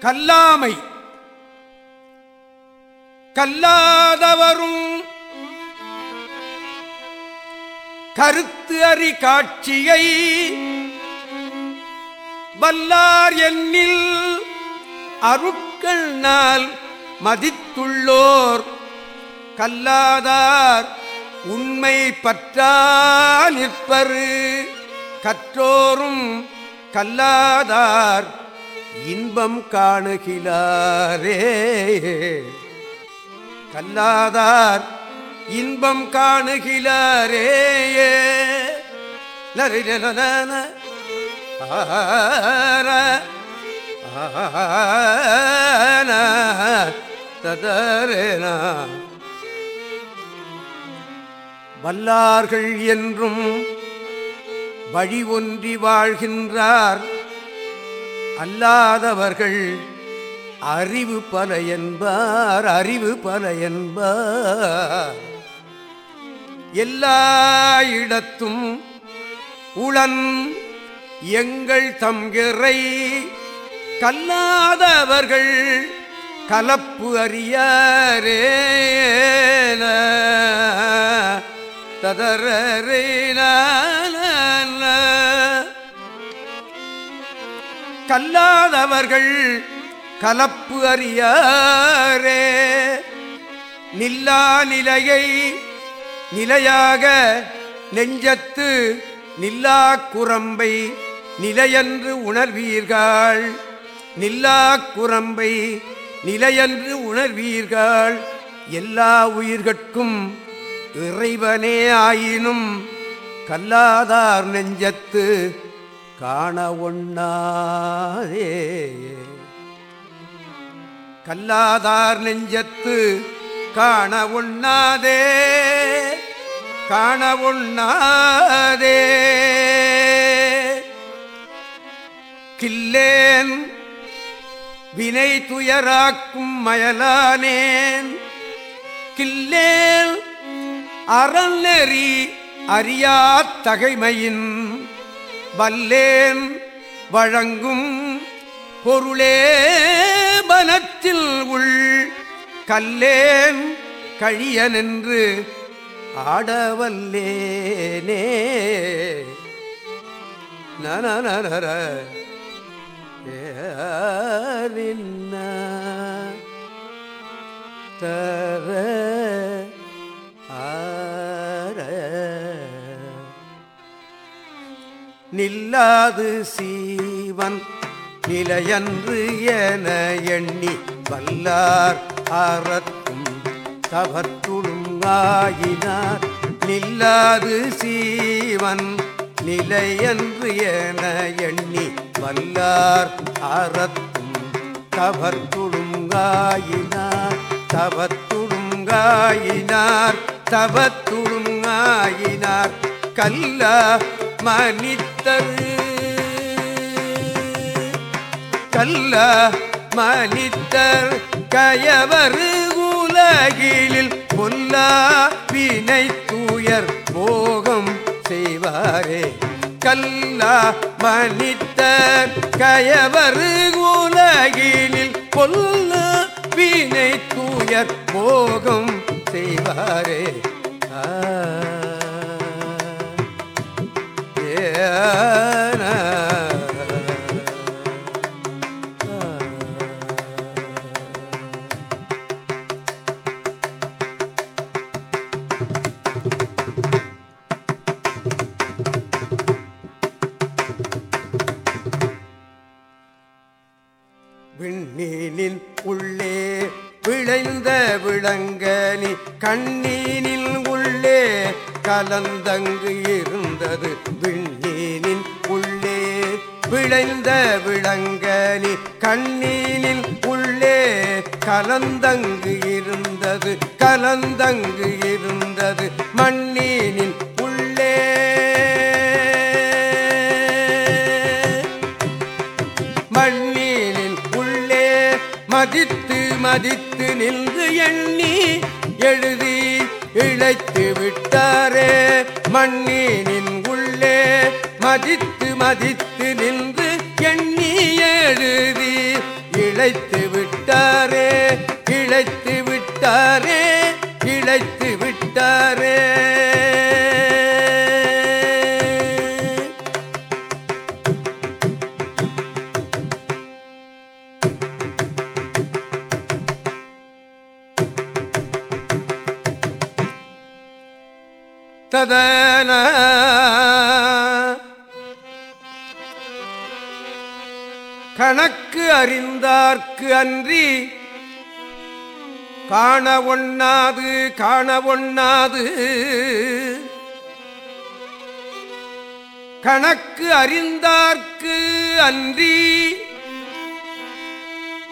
கல்லாமை. கல்லாதவரும் கருத்து அறி காட்சியை வல்லார் எண்ணில் அருட்கள் நாள் மதித்துள்ளோர். கல்லாதார் உண்மை பற்றா நிற்பரு. கற்றோரும் கல்லாதார் இன்பம் காணுகிலாரே கல்லாதார் இன்பம் காணுகிலாரே நரின ஆர ஆன ததரேனா வல்லார்கள் என்றும் வழி ஒன்றி வாழ்கின்றார். அல்லாதவர்கள் அறிவு பல என்பார் அறிவு பல என்பார். எல்லா இடத்தும் உளன் எங்கள் தம்கிறை கல்லாதவர்கள் கலப்பு அறியாரே ததரே கல்லாதவர்கள் கலப்பு அறியாரே. நில்லா நிலையை நிலையாக நெஞ்சத்து நில்லா குரம்பை நிலையன்று உணர்வீர்கள். நில்லா குரம்பை நிலையன்று உணர்வீர்கள். எல்லா உயிர்கட்கும் இறைவனே ஆயினும் கல்லாதார் நெஞ்சத்து காண ஒண்ணாதே. கல்லாதார் நெஞ்சத்து காண ஒண்ணாதே. காண ஒண்ணாதே. கில்லேன் வினை துயராக்கும் மயலானேன். கில்லேன் அறநெறி அறியா தகைமையின் வல்லேன் வழங்கும் பொருளே பனத்தில் உள் கல்லேன் கழிய நின்று ஆடவல்லேனே நன ஏ நில்லாது சீவன் நிலையன்று என எண்ணி வல்லார் அறத்தும் தவத்துடும் நில்லாது சீவன் நிலையன்று என எண்ணி வல்லார் அறத்தும் தவத்துடுங்காயினார் தவத்துடுங்காயினார் தவத்துடுங்காயினார் கல்ல மனித்தரு கல்ல மனித்தர் கயவர் உலகிலில் பொல்லா வினை தூயர் போகம் செய்வாரே. கல்லா மனித்தர் கயவர் உலகிலில் பொல்ல வினை தூயர் போகம் செய்வாரே. ஆ. விண்ணீனின் உள்ளே விளைந்த விளங்கனி கண்ணீனில் உள்ளே கலந்தங்கு இருந்தது. விண்ணீனின் கலந்த விளங்கனி கண்ணீனில் உள்ளே கலந்தங்கு இருந்தது கலந்தங்கு இருந்தது மண்ணீனின் உள்ளே. மண்ணீனின் உள்ளே மதித்து மதித்து நின்று எண்ணி எழுதி இழைத்து விட்டாரே. மண்ணீனின் உள்ளே மதித்து மதித்து நின்று இழைத்து விட்டாரே இழைத்து விட்டாரே இழைத்து விட்டாரே. ததன. கணக்கு அறிந்தார்க்கு அன்றி காண ஒண்ணாது காண ஒண்ணாது. கணக்கு அறிந்தார்க்கு அன்றி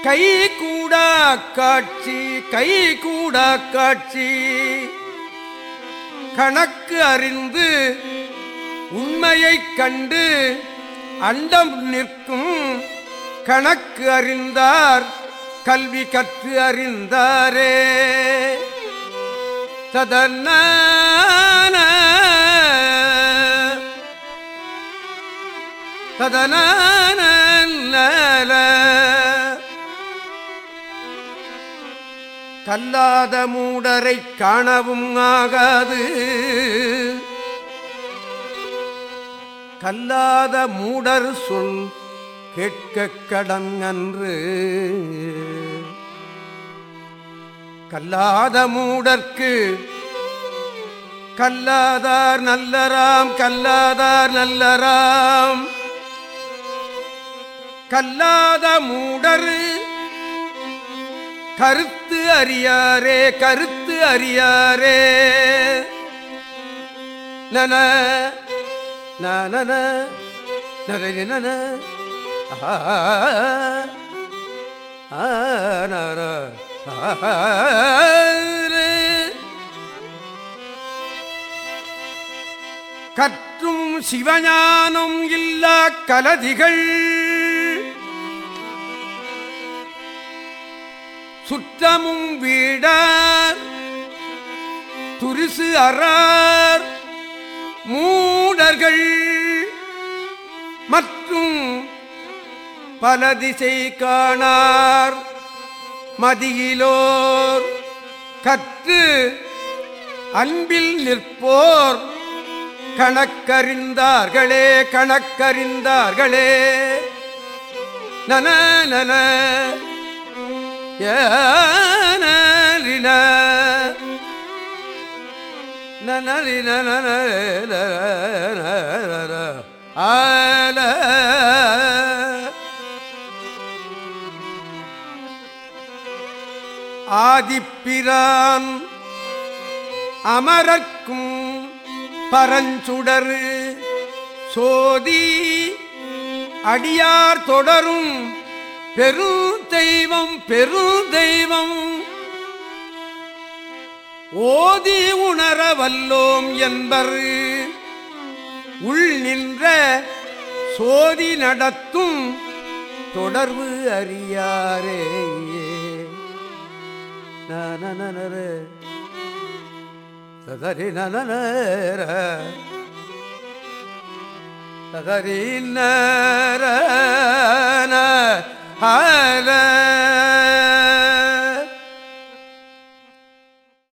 கை கூடா காட்சி கை கூடா காட்சி. கணக்கு அறிந்து உண்மையைக் கண்டு அண்டம் நிற்கும் கணக்கு அறிந்தார் கல்வி கற்று அறிந்தாரே. ததன்ன ததன கல்லாத மூடரை காணவும் ஆகாது. கல்லாத மூடர் சொல் கேட்க கடன் அன்று கல்லாத மூடர்க்கு கல்லாதார் நல்லராம் கல்லாதார் நல்லராம் கல்லாத மூடர் கருத்து அறியாரே கருத்து அறியாரே நன நன நரனி நன கற்றும் சிவஞானம் இல்லா கலதிகள். சுற்றமும் வீடார் துரிசு அறார் மூடர்கள். மற்றும் பல திசை காணார் மதியிலோர். கற்று அன்பில் நிற்போர். கணக்கறிந்தார்களே கணக்கறிந்தார்களே. நன நன ஏனரின நனரின ஆல ஆதிப்பிரான் அமரக்கும் பரஞ்சுடரு. சோதி அடியார் தொடரும் பெருந்தெய்வம் பெருந்தெய்வம். ஓதி உணர வல்லோம் என்பர். உள் நின்ற சோதி நடத்தும் தொடர்பு அறியாரே. நனநனர சதரி நனநர சதரி நர ஹர